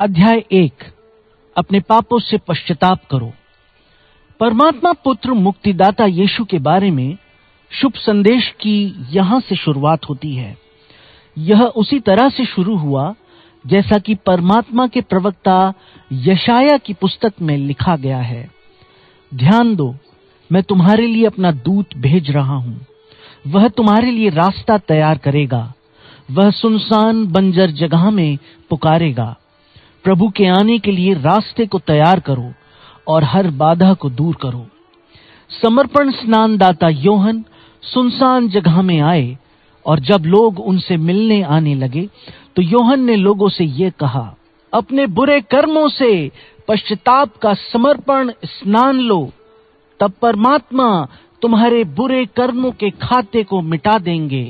अध्याय एक, अपने पापों से पश्चाताप करो। परमात्मा पुत्र मुक्तिदाता यीशु के बारे में शुभ संदेश की यहाँ से शुरुआत होती है। यह उसी तरह से शुरू हुआ, जैसा कि परमात्मा के प्रवक्ता यशाया की पुस्तक में लिखा गया है। ध्यान दो, मैं तुम्हारे लिए अपना दूत भेज रहा हूँ। वह तुम्हारे लिए रास्ता तैयार करेगा। वह सुनसान बंजर जगह में पुकारेगा। प्रभु के आने के लिए रास्ते को तैयार करो और हर बाधा को दूर करो। समर्पण स्नानदाता योहन सुनसान जगह में आए और जब लोग उनसे मिलने आने लगे तो योहन ने लोगों से ये कहा, अपने बुरे कर्मों से पश्चाताप का समर्पण स्नान लो। तब परमात्मा तुम्हारे बुरे कर्मों के खाते को मिटा देंगे।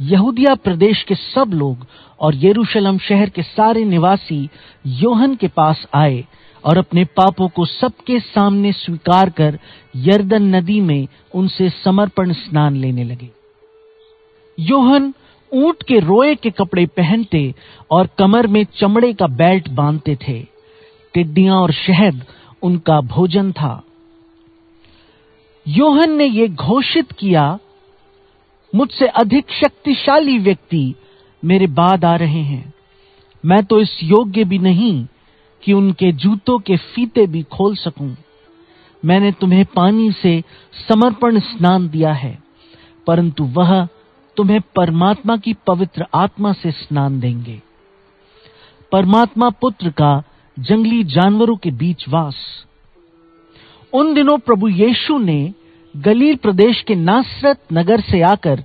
यहूदिया प्रदेश के सब लोग और यरूशलेम शहर के सारे निवासी योहन के पास आए और अपने पापों को सबके सामने स्वीकार कर यर्दन नदी में उनसे समर्पण स्नान लेने लगे। योहन ऊँट के रोए के कपड़े पहनते और कमर में चमड़े का बेल्ट बांधते थे। टिड्डियाँ और शहद उनका भोजन था। योहन ने यह घोषित किया मुझसे अधिक शक्तिशाली व्यक्ति मेरे बाद आ रहे हैं। मैं तो इस योग्य भी नहीं कि उनके जूतों के फीते भी खोल सकूँ। मैंने तुम्हें पानी से समर्पण स्नान दिया है, परंतु वह तुम्हें परमात्मा की पवित्र आत्मा से स्नान देंगे। परमात्मा पुत्र का जंगली जानवरों के बीच वास। उन दिनों प्रभु यीशु ने गलील प्रदेश के नासरत नगर से आकर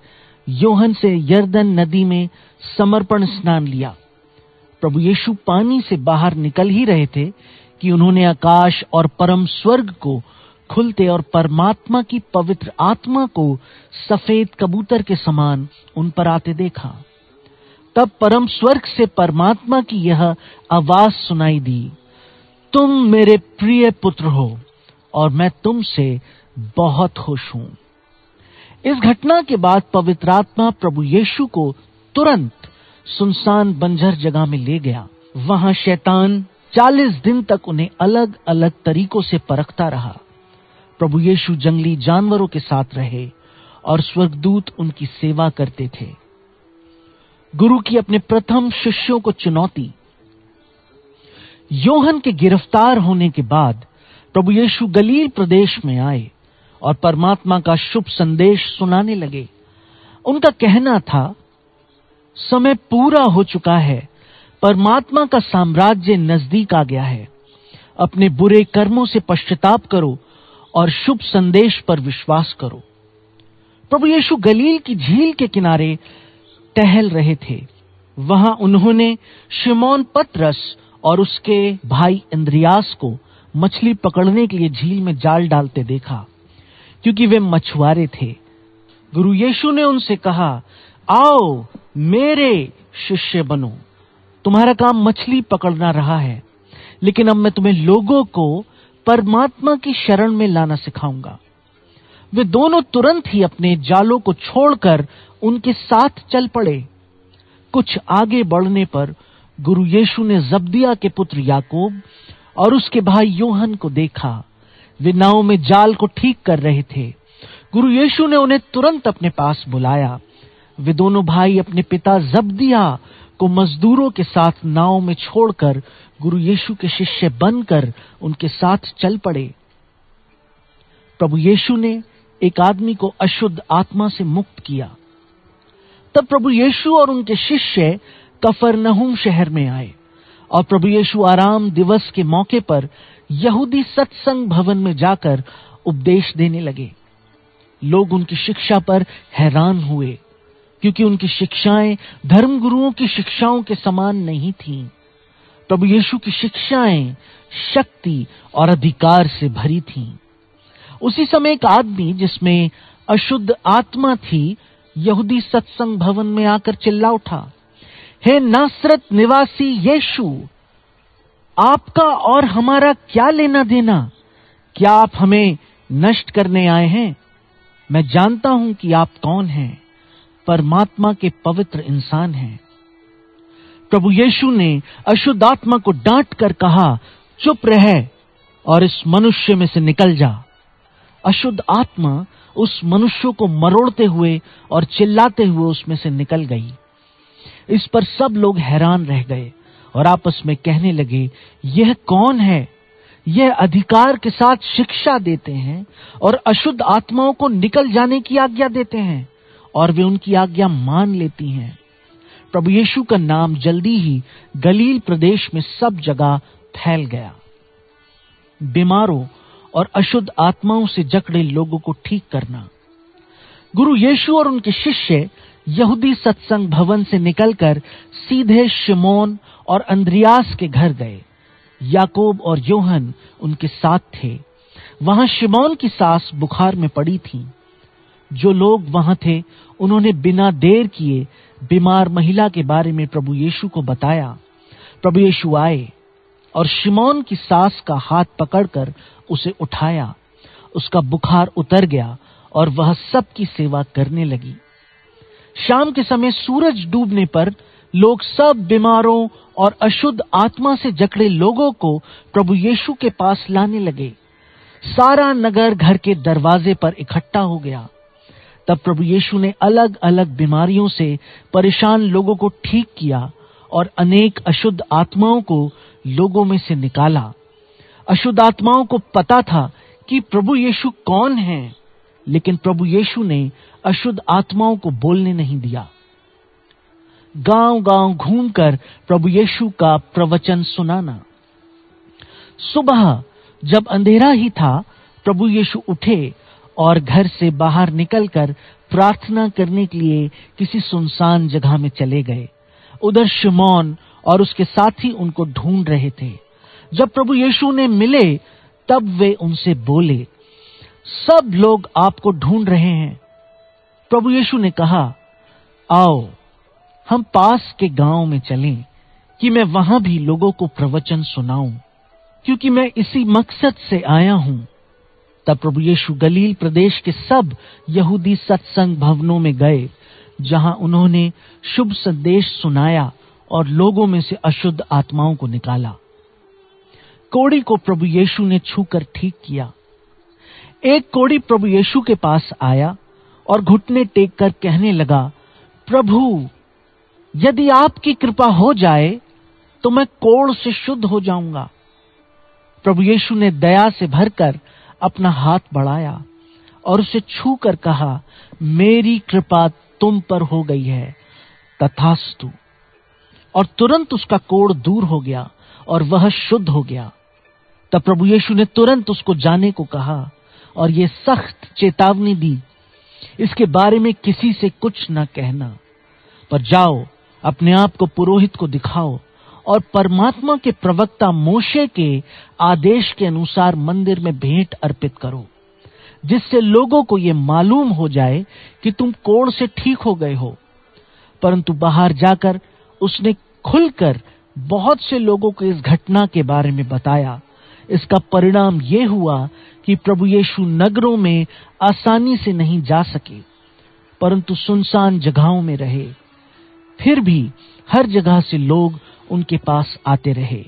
योहन से यर्दन नदी में समर्पण स्नान लिया। प्रभु यीशु पानी से बाहर निकल ही रहे थे कि उन्होंने आकाश और परम स्वर्ग को खुलते और परमात्मा की पवित्र आत्मा को सफ़ेद कबूतर के समान उन पर आते देखा। तब परम स्वर्ग से परमात्मा की यह आवाज़ सुनाई दी, तुम मेरे प्रिय पुत्र हो और मैं तुमसे बहुत खुश हूँ। इस घटना के बाद पवित्र आत्मा प्रभु यीशु को तुरंत सुनसान बंजर जगह में ले गया। वहाँ शैतान चालीस दिन तक उन्हें अलग अलग तरीकों से परखता रहा। प्रभु यीशु जंगली जानवरों के साथ रहे और स्वर्गदूत उनकी सेवा करते थे। गुरु की अपने प्रथम शिष्यों को चुनौती। योहन के गिरफ़्तार होने के बाद प्रभु यीशु गलील प्रदेश में आए। और परमात्मा का शुभ संदेश सुनाने लगे। उनका कहना था, समय पूरा हो चुका है। परमात्मा का साम्राज्य नज़दीक आ गया है। अपने बुरे कर्मों से पश्चाताप करो और शुभ संदेश पर विश्वास करो। प्रभु यीशु गलील की झील के किनारे टहल रहे थे। वहाँ उन्होंने शिमोन पत्रस और उसके भाई इंद्रियास को मछली पकड़ने के लिए झील में जाल डालते देखा। क्योंकि वे मछुआरे थे। गुरु यीशु ने उनसे कहा, आओ, मेरे शिष्य बनो। तुम्हारा काम मछली पकड़ना रहा है, लेकिन अब मैं तुम्हें लोगों को परमात्मा की शरण में लाना सिखाऊँगा। वे दोनों तुरंत ही अपने जालों को छोड़कर उनके साथ चल पड़े। कुछ आगे बढ़ने पर गुरु यीशु ने जब्दिया के पुत्र याकूब और उसके भाई योहन को देखा। वे नाव में जाल को ठीक कर रहे थे। गुरु यीशु ने उन्हें तुरंत अपने पास बुलाया। वे दोनों भाई अपने पिता जब्दिया को मजदूरों के साथ नाव में छोड़कर गुरु यीशु के शिष्य बनकर उनके साथ चल पड़े। प्रभु यीशु ने एक आदमी को अशुद्ध आत्मा से मुक्त किया। तब प्रभु यीशु और उनके शिष्य कफरनहूम शहर में आए और प्रभु यीशु आराम दिवस के मौके पर यहूदी सत्संग भवन में जाकर उपदेश देने लगे लोग उनकी शिक्षा पर हैरान हुए, क्योंकि उनकी शिक्षाएँ धर्मगुरुओं की शिक्षाओं के समान नहीं थीं। प्रभु यीशु की शिक्षाएँ शक्ति और अधिकार से भरी थीं। उसी समय एक आदमी जिसमें अशुद्ध आत्मा थी, यहूदी सत्संग भवन में आकर चिल्ला उठा, हे नासरत निवासी यीशु आपका और हमारा क्या लेना देना? क्या आप हमें नष्ट करने आए हैं? मैं जानता हूँ कि आप कौन हैं। परमात्मा के पवित्र इंसान हैं। प्रभु यीशु ने अशुद्ध आत्मा को डांट कर कहा, चुप रह और इस मनुष्य में से निकल जा। अशुद्ध आत्मा उस मनुष्य को मरोड़ते हुए और चिल्लाते हुए उसमें से निकल गई। इस पर सब लोग हैरान रह गए। और आपस में कहने लगे, यह कौन है? यह अधिकार के साथ शिक्षा देते हैं और अशुद्ध आत्माओं को निकल जाने की आज्ञा देते हैं और वे उनकी आज्ञा मान लेती हैं। प्रभु यीशु का नाम जल्दी ही गलील प्रदेश में सब जगह फैल गया। बीमारों और अशुद्ध आत्माओं से जकड़े लोगों को ठीक करना। गुरु यीशु और उनके शिष्य यहूदी सत्संग भवन से निकलकर सीधे शिमोन और अंद्रियास के घर गए। याकूब और योहन उनके साथ थे। वहाँ शिमोन की सास बुखार में पड़ी थी। जो लोग वहाँ थे, उन्होंने बिना देर किए बीमार महिला के बारे में प्रभु यीशु को बताया। प्रभु यीशु आए और शिमोन की सास का हाथ पकड़कर उसे उठाया। उसका बुखार उतर गया और वह सबकी सेवा करने लगी। शाम के समय सूरज डूबने पर लोग सब बीमारों और अशुद्ध आत्मा से जकड़े लोगों को प्रभु यीशु के पास लाने लगे। सारा नगर घर के दरवाजे पर इकट्ठा हो गया। तब प्रभु यीशु ने अलग अलग बीमारियों से परेशान लोगों को ठीक किया और अनेक अशुद्ध आत्माओं को लोगों में से निकाला। अशुद्ध आत्माओं को पता था कि प्रभु यीशु कौन है, लेकिन प्रभु यीशु ने अशुद्ध आत्माओं को बोलने नहीं दिया। गांव-गांव घूमकर प्रभु यीशु का प्रवचन सुनाना। सुबह जब अंधेरा ही था, प्रभु यीशु उठे और घर से बाहर निकलकर प्रार्थना करने के लिए किसी सुनसान जगह में चले गए। उधर शिमोन और उसके साथी उनको ढूंढ रहे थे। जब प्रभु यीशु ने मिले, तब वे उनसे बोले, सब लोग आपको ढूंढ रहे हैं। प्रभु यीशु ने कहा, आओ हम पास के गाँव में चलें कि मैं वहाँ भी लोगों को प्रवचन सुनाऊं, क्योंकि मैं इसी मकसद से आया हूँ। तब प्रभु यीशु गलील प्रदेश के सब यहूदी सत्संग भवनों में गए, जहाँ उन्होंने शुभ संदेश सुनाया और लोगों में से अशुद्ध आत्माओं को निकाला। कोड़ी को प्रभु यीशु ने छूकर ठीक किया। एक कोड़ी प्रभु यीशु के पास आया और घुटने टेक कर कहने लगा, प्रभु यदि आपकी कृपा हो जाए तो मैं कोड़ से शुद्ध हो जाऊँगा। प्रभु यीशु ने दया से भरकर अपना हाथ बढ़ाया और उसे छू कर कहा, मेरी कृपा तुम पर हो गई है, तथास्तु। और तुरंत उसका कोड़ दूर हो गया और वह शुद्ध हो गया। तब प्रभु यीशु ने तुरंत उसको जाने को कहा और ये सख्त चेतावनी दी, इसके बारे में किसी से कुछ न कहना, पर जाओ अपने आप को पुरोहित को दिखाओ और परमात्मा के प्रवक्ता मोशे के आदेश के अनुसार मंदिर में भेंट अर्पित करो, जिससे लोगों को ये मालूम हो जाए कि तुम कोड़ से ठीक हो गए हो। परंतु बाहर जाकर उसने खुलकर बहुत से लोगों को इस घटना के बारे में बताया। इसका परिणाम ये हुआ कि प्रभु यीशु नगरों में आसानी से नहीं जा सके, परंतु सुनसान जगहों में रहे। फिर भी हर जगह से लोग उनके पास आते रहे।